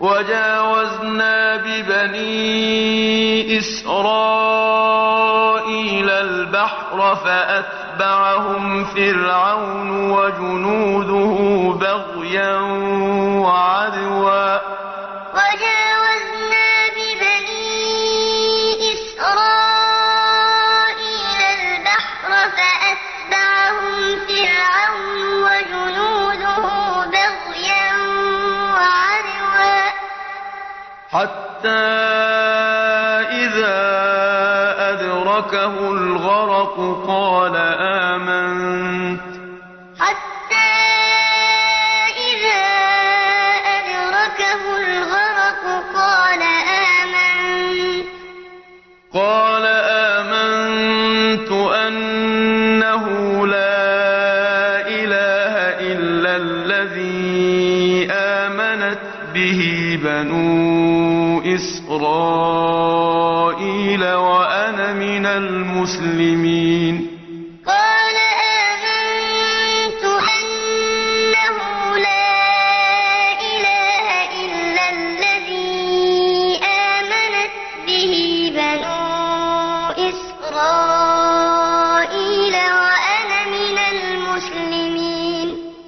وجاوزنا ببني إسرائيل البحر فأتبعهم فرعون وجنوده بغيا حتى إذا أدركه الغرق قال آمنت. حتى إذا أدركه الغرق قال آمنت. قال آمنت به بنو إسرائيل وأنا من المسلمين. قال آمنت أنه لا إله إلا الذي آمنت به بنو إسرائيل.